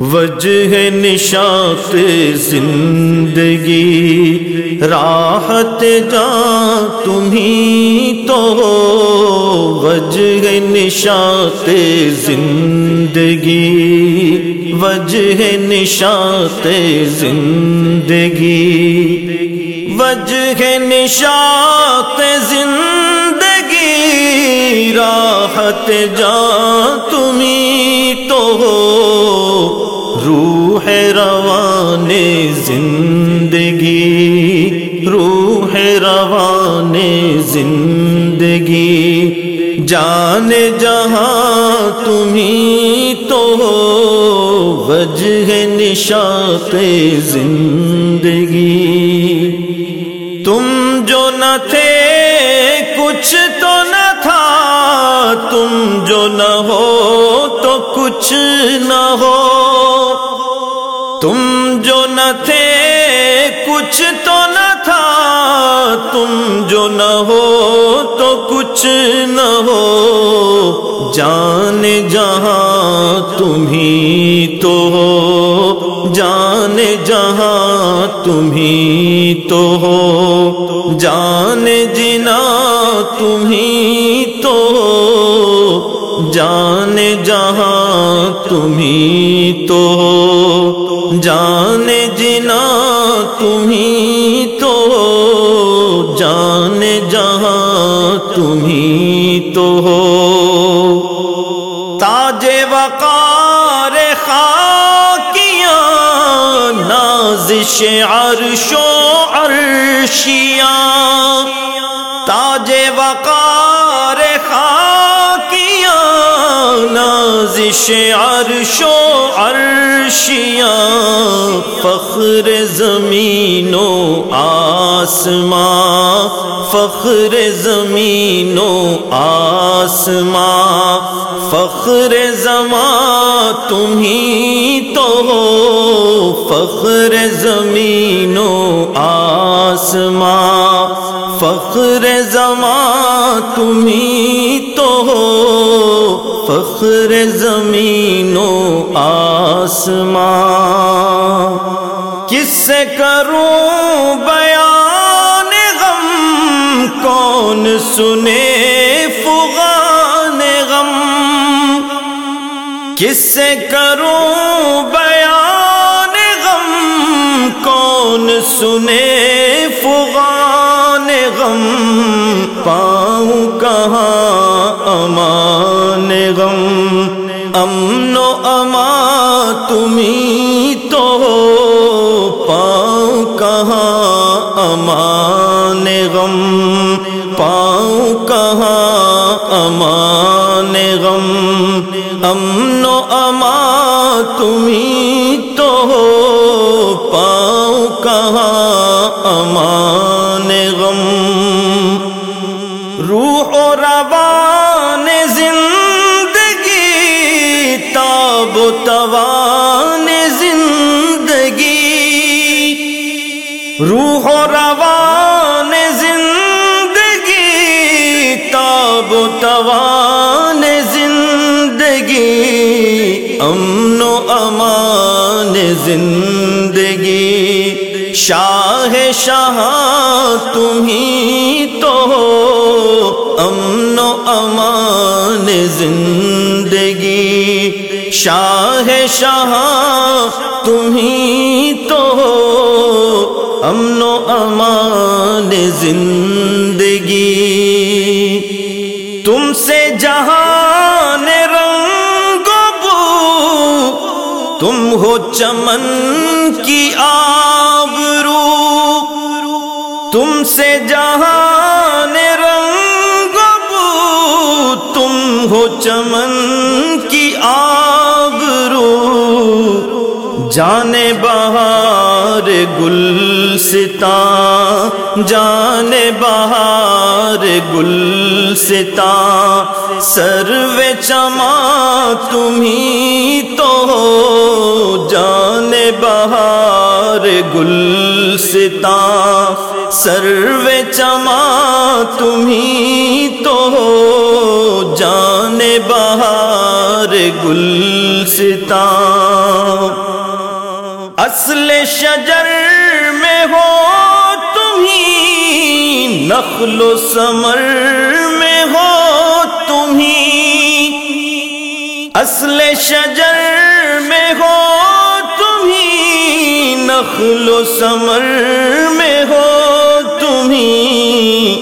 وجہ نشاط زندگی، راحت جا، تمہیں تو وجہ نشاط زندگی، وجہ نشاط زندگی، وجہ نشاط زندگی، راحت جا، تمہیں تو روح روان زندگی، روح روان زندگی۔ جان جہاں تمہیں تو وجہ نشاط زندگی۔ تم جو نہ تھے، کچھ تو نہ تھا۔ تم جو نہ ہو تو کچھ نہ تھے، کچھ تو نہ تھا۔ تم جو نہ ہو تو کچھ نہ ہو۔ جان جہاں تمہیں تو ہو۔ جان جہاں تمہیں تو ہو۔ جان جنا تمہیں تو ہو۔ جان جہاں تمہیں تمہیں تو جان جہاں تمہیں تو ہو۔ تاج وقار خاکیاں نازش عرش و عرشیاں۔ نازش عرش و عرشیاں، فخر زمین و آسماں، فخر زمین و آسماں۔ فخر زماں تمہیں تو ہو، فخر زمین و آسماں۔ فخر زماں تمہیں تو ہو فخر زمین و آسمان۔ کس سے کروں بیان غم؟ کون سنے فغان غم؟ کس سے کروں بیان غم؟ کون سنے فغان غم؟ پاؤں کہاں امان امن و اما تمہیں تو پاؤں کہاں؟ امان غم، پاؤں کہاں؟ امان غم، امن و اما تمہیں تو پاؤں کہاں؟ امان روح و روان زندگی، تاب و توان زندگی، امن و امان زندگی۔ شاہ شاہ تمہیں تو امن و امان زندگی۔ شاہ شاہ تمہیں تو امن و امان زندگی۔ تم سے جہان رنگ بو، تم ہو چمن کی آبرو۔ تم سے جہان رنگ بو، تم ہو چمن کی جانے بہار گل ستا جانے بہار گل ستا سرو چما تمہیں تو ہو جانے بہار گل ستا سرو چما تمہیں اصل شجر میں ہو تمہیں نخل و سمر میں ہو تمہیں اصل شجر میں ہو تمہیں نخل و سمر میں ہو تمہیں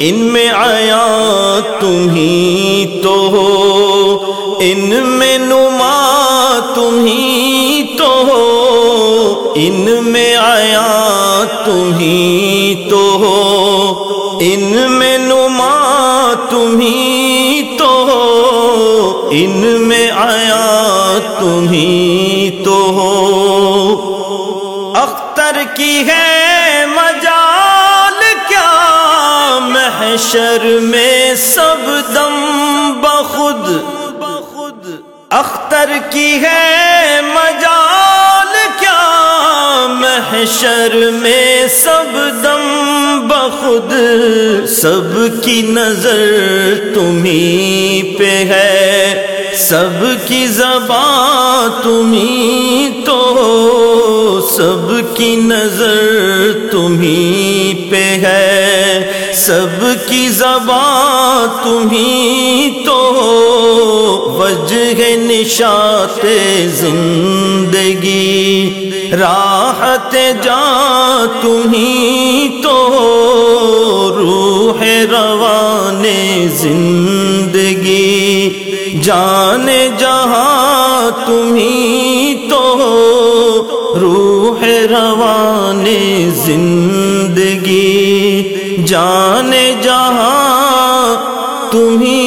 ان میں آیا تمہیں میں آیا تمہیں تو ہو۔ ان میں نما تمہیں تو ہو۔ ان میں آیا تمہیں تو ہو۔ اختر کی ہے مجال کیا؟ محشر میں سب دم بخود بخود۔ اختر کی ہے محشر میں سب دم بخود، سب کی نظر تمہیں پہ ہے۔ سب کی زبان تمہیں تو، سب کی نظر تمہیں پہ ہے۔ سب کی زبان تمہیں تو وجہ نشات زندگی، راحت جا تمہیں ہی تو روح روان زندگی۔ جان جہاں تمہیں تو روح روان زندگی۔ جان جہاں تمہیں